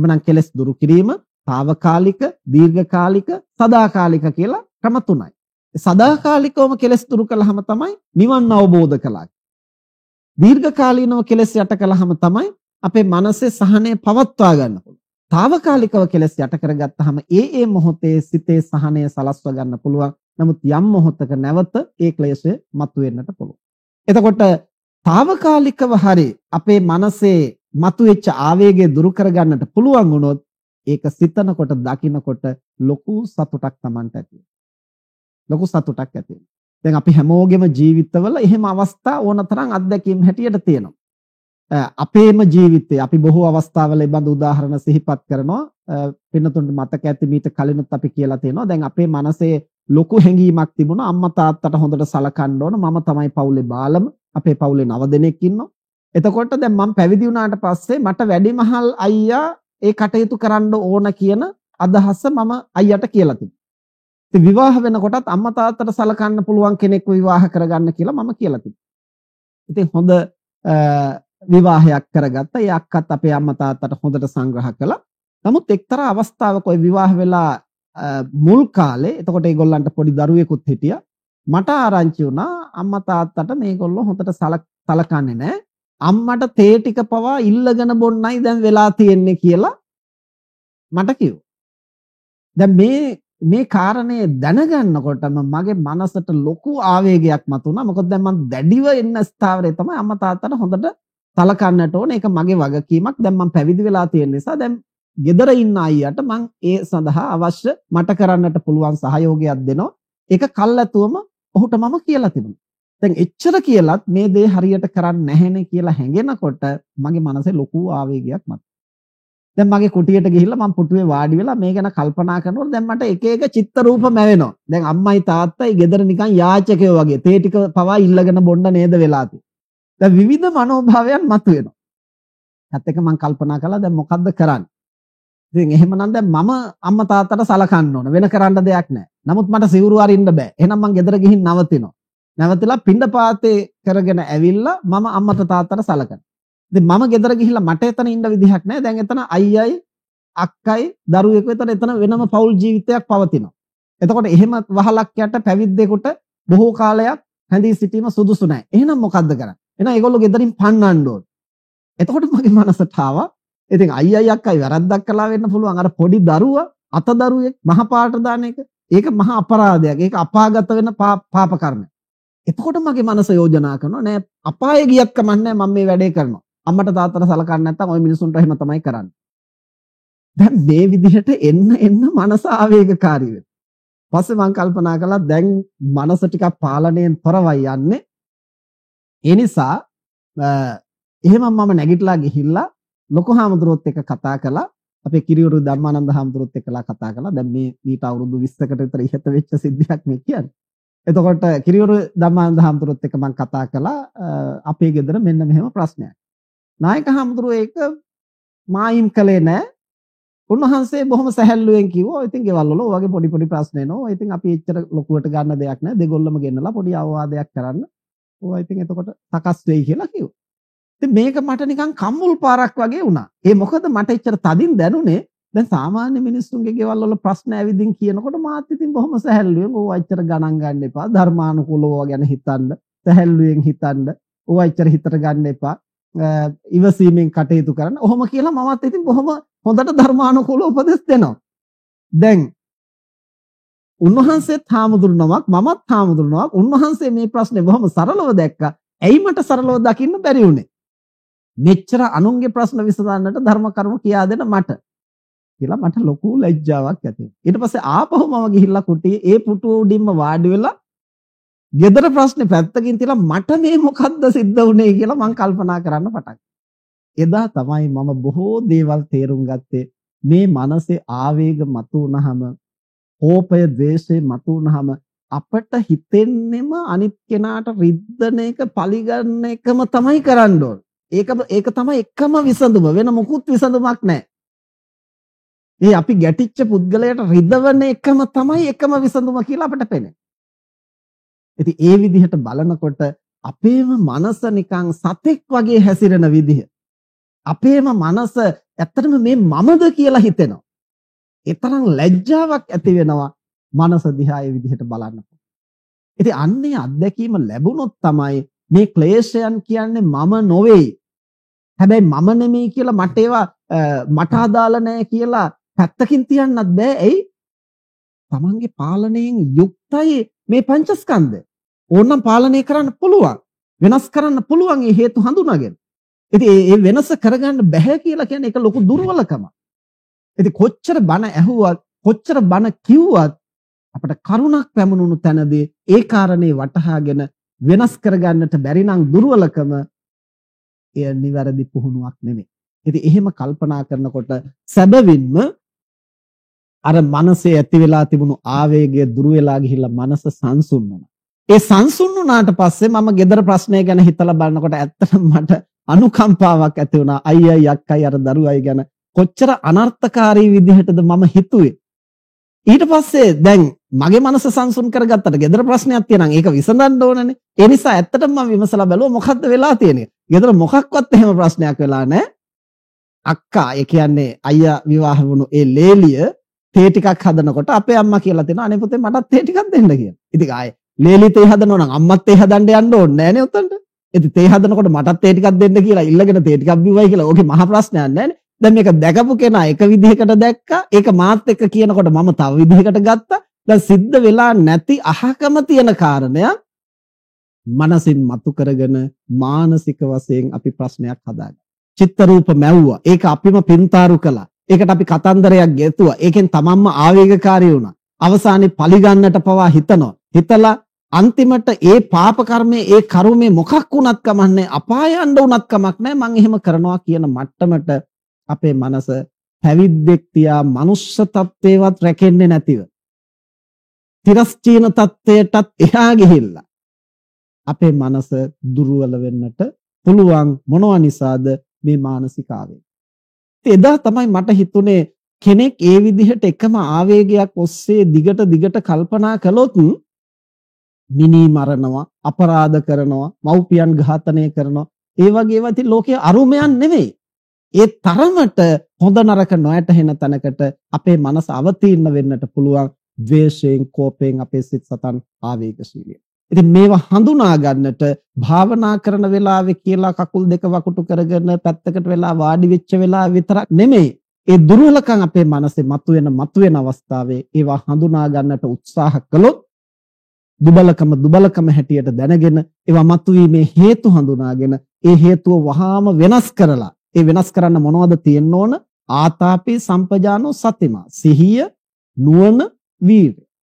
එමනම් කෙලස් දුරු කිරීම తాවකාලික, දීර්ඝකාලික, සදාකාලික කියලා ක්‍රම තුනයි. සදාකාලිකවම කෙලස් දුරු කළාම තමයි නිවන් අවබෝධ කළා. දීර්ඝකාලීනව කෙලස් යට කළාම තමයි අපේ මනසේ සහනය පවත්වා ගන්න පුළුවන්. తాවකාලිකව කෙලස් යට කරගත්තාම ඒ ඒ මොහොතේ සිතේ සහනය සලස්ව ගන්න පුළුවන්. නමුත් යම් මොහොතක නැවත ඒ ක්ලේශය මතුවෙන්නට පුළුවන්. එතකොට తాවකාලිකව හරි අපේ මනසේ මතුවෙච්ච ආවේගය දුරු කරගන්නට පුළුවන් වුණොත් ඒක සිතනකොට දකිනකොට ලොකු සතුටක් Tamanට ඇති ලොකු සතුටක් ඇති දැන් අපි හැමෝගෙම ජීවිතවල එහෙම අවස්ථා ඕනතරම් අත්දැකීම් හැටියට තියෙනවා. අපේම ජීවිතේ අපි බොහෝ අවස්ථාවල ඒ බඳු උදාහරණ සිහිපත් කරනවා. පින්නතුන්ට මතක ඇති මීට කලිනුත් අපි කියලා තියෙනවා. දැන් අපේ මනසේ ලොකු හැඟීමක් තිබුණා අම්මා තාත්තට හොඳට සලකන්න ඕන. මම තමයි පවුලේ බාලම. අපේ පවුලේ නව දෙනෙක් ඉන්නවා. එතකොට දැන් මම පැවිදි වුණාට පස්සේ මට වැඩිමහල් අයියා ඒ කටයුතු කරන්න ඕන කියන අදහස මම අයියට කියලා තිබුණා. ඉතින් විවාහ වෙනකොටත් අම්මා තාත්තට සලකන්න පුළුවන් කෙනෙක්ව විවාහ කරගන්න කියලා මම කියලා තිබුණා. ඉතින් හොඳ විවාහයක් කරගත්තා. ඒ අක්කත් අපේ අම්මා තාත්තට හොඳට සංග්‍රහ කළා. නමුත් එක්තරා අවස්ථාවක ওই විවාහ වෙලා මුල් කාලේ එතකොට ඒගොල්ලන්ට පොඩි දරුවෙකුත් හිටියා. මට ආරංචි වුණා අම්මා තාත්තට මේගොල්ලෝ හොඳට සලකන්නේ නැහැ. අම්මට තේ ටික පවා ඉල්ලගෙන බොන්නයි දැන් වෙලා තියෙන්නේ කියලා මට කිව්වා. දැන් මේ මේ කාරණේ දැනගන්නකොටම මගේ මනසට ලොකු ආවේගයක් මතුණා. මොකද දැන් මම දැඩිව එන්න ස්ථාවරේ තමයි අම්මා තාත්තට හොඳට සලකන්නට ඕන. ඒක මගේ වගකීමක්. දැන් මම පැවිදි වෙලා තියෙන නිසා දැන් gedara ඉන්න අයියට මම ඒ සඳහා අවශ්‍ය මට කරන්නට පුළුවන් සහයෝගයක් දෙනවා. ඒක කල්ැතුවම ඔහුට මම කියලා තිබුණා. දැන් එච්චර කියලත් මේ දේ හරියට කරන්නේ නැහෙනේ කියලා හැඟෙනකොට මගේ මනසේ ලොකු ආවේගයක් මතුවා. දැන් මගේ කුටියට ගිහිල්ලා මම පුටුවේ වාඩි වෙලා මේ ගැන කල්පනා කරනකොට දැන් මට එක එක චිත්ත රූප මැවෙනවා. දැන් අම්මයි තාත්තයි ගෙදර නිකන් යාචකයෝ වගේ තේ ටික පවා ඉල්ලගෙන බොන්න නේද වෙලා දැන් විවිධ මනෝභාවයන් මතුවෙනවා. ඇත්ත එක මම කල්පනා කළා දැන් මොකද්ද කරන්නේ? ඉතින් එහෙමනම් දැන් මම අම්මා තාත්තට සලකන්න ඕන. වෙන කරන්න දෙයක් නැහැ. නමුත් මට සිවුරු අරින්න බෑ. එහෙනම් මං ගෙදර ගිහින් නවතිනවා. නැවතලා පින්ඩපාතේ කරගෙන ඇවිල්ලා මම අම්මට තාත්තට සලකනවා. ඉතින් මම ගෙදර ගිහිල්ලා මට එතන ඉන්න විදිහක් නැහැ. දැන් එතන අයියයි අක්කයි දරුවෙකු එතන එතන වෙනම පෞල් ජීවිතයක් පවතිනවා. එතකොට එහෙම වහලක් යට පැවිද්දෙකුට බොහෝ කාලයක් හැඳී සිටීම සුදුසු නැහැ. එහෙනම් මොකද්ද කරන්නේ? එහෙනම් ඒගොල්ලෝ ගෙදරින් පන්නන්න ඕන. එතකොට මගේ මනසට ආවා ඉතින් අයියයි අක්කයි වැරද්දක් කළා වෙන්න පුළුවන්. අර පොඩි දරුවා අත දරුවෙක් මහ පාට දාන එක. ඒක මහා අපරාධයක්. ඒක අපාගත වෙන පාප කර්මයක්. එතකොට මගේ මනස යෝජනා කරනවා නෑ අපායේ ගියක් කමන්නේ මම මේ වැඩේ කරනවා. අම්මට තාත්තට සලකන්නේ නැත්නම් ওই මිනිසුන්ට එහෙම තමයි කරන්නේ. දැන් මේ විදිහට එන්න එන්න මනස ආවේගකාරී වෙනවා. පස්සේ මම කල්පනා කළා දැන් මනස ටිකක් පාලනයෙන් තොරවයි යන්නේ. ඒ නිසා එහෙම මම නැගිටලා ගිහිල්ලා ලොකු හාමුදුරුවොත් එක්ක කතා කළා. අපේ කිරියුරු ධම්මානන්ද හාමුදුරුවොත් එක්කලා කතා කළා. දැන් මේ ඊට අවුරුදු 20කට විතර ඉහත වෙච්ච සිද්ධියක් මේ කියන්නේ. එතකොට කිරියුරු ධම්මානන්ද හාමුදුරුවොත් එක්ක මම කතා කළා අපේ ගෙදර මෙන්න මෙහෙම ප්‍රශ්නයක්. නායක හාමුදුරුවෝ ඒක මායිම් කළේ නැහැ. උන්වහන්සේ බොහොම සැහැල්ලුවෙන් කිව්වා ඉතින් ගෙවල් වල ඔයගේ පොඩි පොඩි ප්‍රශ්න එනවා. ඉතින් අපි එච්චර ලොකුවට ගන්න දෙයක් නැහැ. දෙගොල්ලම ගෙන්නලා පොඩි අවවාදයක් කරන්න. ඕවා ඉතින් එතකොට සකස් වෙයි කියලා කිව්වා. ඉතින් මේක මට නිකන් කම්මුල් පාරක් වගේ වුණා. ඒ මොකද මට එච්චර තදින් දැනුනේ දැන් සාමාන්‍ය මිනිස්සුන්ගේ ගෙවල් වල ප්‍රශ්න ඇවිදින් කියනකොට මාත් ඉතින් බොහොම සැහැල්ලුවෙන් ඕවා එච්චර ගණන් ගන්න එපා. ධර්මානුකූලව ගැන හිතන්න, සැහැල්ලුවෙන් හිතන්න. ඕවා එච්චර හිතට ගන්න එපා. ඉවසීමෙන් කටයුතු කරන්න. ඔහොම කියලා මමත් ඉතින් බොහොම හොඳට ධර්මානුකූල උපදෙස් දෙනවා. දැන් උන්වහන්සේත් හාමුදුරනමක් මමත් හාමුදුරනමක් උන්වහන්සේ මේ ප්‍රශ්නේ බොහොම සරලව දැක්කා. ඇයි මට සරලව දකින්න බැරි වුනේ? මෙච්චර අනුන්ගේ ප්‍රශ්න විසඳන්නට ධර්ම කරුණු කියා දෙන මට කියලා මට ලොකු ලැජ්ජාවක් ඇති වුණා. ඊට පස්සේ ආපහු මම ගිහිල්ලා කුටියේ ඒ පුටුව උඩින්ම වාඩි වෙලා ගෙදර ප්‍රශ්නේ පැත්තකින් තියලා මට මේ මොකද්ද සිද්ධ වුනේ කියලා මම කල්පනා කරන්න පටන් එදා තමයි මම බොහෝ දේවල් තේරුම් ගත්තේ මේ මනසේ ආවේග මතුවනහම කෝපය ද්වේෂය මතුවනහම අපට හිතෙන්නෙම අනිත් කෙනාට රිද්දන එක පරිගන්න එකම තමයි කරන්න ඕන. ඒක ඒක තමයි එකම විසඳුම වෙන මොකුත් විසඳුමක් නැහැ. ඒ අපි ගැටිච්ච පුද්ගලයාට රිදවන එකම තමයි එකම විසඳුම කියලා අපිට පේන්නේ. ඉතින් ඒ විදිහට බලනකොට අපේම මනස නිකන් සතෙක් වගේ හැසිරෙන විදිහ අපේම මනස ඇත්තටම මේ මමද කියලා හිතෙනවා. ඒ තරම් ලැජ්ජාවක් ඇති වෙනවා මනස දිහා ඒ විදිහට බලනකොට. ඉතින් අන්නේ අත්දැකීම ලැබුණොත් තමයි මේ ක්ලේශයන් කියන්නේ මම නොවේ. හැබැයි මම නෙමෙයි කියලා මට ඒවා මට අදාළ නැහැ කියලා පැත්තකින් තියන්නත් බෑ. එයි තමන්ගේ පාලනයෙන් යුක්තයි මේ පංචස්කන්ධය. ඕනනම් පාලනය කරන්න පුළුවන්. වෙනස් කරන්න පුළුවන් මේ හේතු හඳුනාගෙන. ඉතින් මේ වෙනස කරගන්න බෑ කියලා කියන්නේ ඒක ලොකු දුර්වලකමක්. ඉතින් කොච්චර බන ඇහුවත් කොච්චර බන කිව්වත් අපට කරුණක් පැමුණුණු තැනදී ඒ කාරණේ වටහාගෙන වෙනස් කරගන්නට බැරි නම් දුර්වලකම එය නිවැරදි පුහුණුවක් නෙමෙයි. ඉතින් එහෙම කල්පනා කරනකොට සැබවින්ම අර මනසේ ඇති වෙලා තිබුණු ආවේගය දුර වෙලා ගිහිල්ලා මනස සංසුන් වුණා. ඒ සංසුන් වුණාට පස්සේ මම gedara ප්‍රශ්නය ගැන හිතලා බලනකොට ඇත්තටම මට අනුකම්පාවක් ඇති වුණා. අයියයි අක්කයි අර දරුවයි ගැන කොච්චර අනර්ථකාරී විදිහටද මම හිතුවේ. ඊට පස්සේ දැන් මගේ මනස සංසුන් කරගත්තට gedara ප්‍රශ්නයක් තියෙනවා. ඒක විසඳන්න ඕනනේ. ඒ නිසා ඇත්තටම මම විමසලා බැලුවා මොකද්ද වෙලා තියෙන්නේ. gedara මොකක්වත් එහෙම ප්‍රශ්නයක් වෙලා නැහැ. අක්කා ඒ කියන්නේ අයියා විවාහ වුණු ඒ ලේලිය තේ ටිකක් හදනකොට අපේ අම්මා කියලා තියෙනවා අනේ පුතේ මටත් තේ ටිකක් දෙන්න කියලා. ඉතින් ආයේ ලේලි තේ හදනවා නම් අම්මත් තේ හදන්න යන්න ඕනේ නෑනේ උතන්ට. ඉතින් තේ හදනකොට මටත් තේ ටිකක් දෙන්න කියලා ඉල්ලගෙන තේ ටිකක් බිව්වයි කියලා ඕකේ මහ ප්‍රශ්නයක් නෑනේ. දැන් මේක දැකපු කෙනා එක විදිහකට දැක්කා. ඒක මාත් එක්ක කියනකොට මම තව විදිහකට ගත්තා. දැන් සිද්ධ වෙලා නැති අහකම තියෙන කාරණයක් මනසින් මතු කරගෙන මානසික වශයෙන් අපි ප්‍රශ්නයක් හදාගන්නවා. චිත්ත රූප මැව්වා. ඒක අපිම පින්තාරු කළා. ඒකට අපි කතන්දරයක් ගෙතුවා. ඒකෙන් තමන්ම ආවේගකාරී වුණා. අවසානයේ පලිගන්නට පවා හිතනවා. හිතලා අන්තිමට ඒ පාප කර්මයේ ඒ කර්මයේ මොකක් වුණත් කමන්නේ අපාය යන්න උනත් කමක් නැහැ මං එහෙම කරනවා කියන මට්ටමට අපේ මනස පැවිද්දෙක් තියා මනුෂ්‍ය තත්වේවත් රැකෙන්නේ නැතිව තිරස්චීන තත්වයටත් එහා ගිහිල්ලා අපේ මනස දුර්වල වෙන්නට පුළුවන් මොනවා නිසාද මේ මානසිකාවේ එදා තමයි මට හිතුනේ කෙනෙක් ඒ විදිහට එකම ආවේගයක් ඔස්සේ දිගට දිගට කල්පනා කළොත් මිනී මරනවා අපරාධ කරනවා මව්පියන් ඝාතනය කරනවා. ඒ වගේ ඒවා ඉතින් ලෝකයේ අරුමයන් නෙවෙයි. ඒ තරමට හොඳ නරක නොයැටහෙන තැනකට අපේ මනස අවතීර්ණ වෙන්නට පුළුවන් ද්වේෂයෙන් කෝපයෙන් අපේ සිත් සතන් ආවේගශීලී. ඉතින් මේවා හඳුනා ගන්නට භාවනා කරන වෙලාවේ කියලා කකුල් දෙක වකුටු කරගෙන පැත්තකට වෙලා වාඩි වෙච්ච වෙලාව විතරක් නෙමෙයි. ඒ දුර්වලකම් අපේ මනසේ මතුවෙන මතුවෙන අවස්ථාවේ ඒවා හඳුනා ගන්නට උත්සාහ කළොත් දුබලකම දුබලකම හැටියට දැනගෙන ඒවා මතුවීමේ හේතු හඳුනාගෙන ඒ හේතුව වහාම වෙනස් කරලා ඒ වෙනස් කරන්න මොනවද තියෙන්න ඕන? ආතාපි සම්පජානෝ සතිමා. සිහිය නුවණ වීර්ය.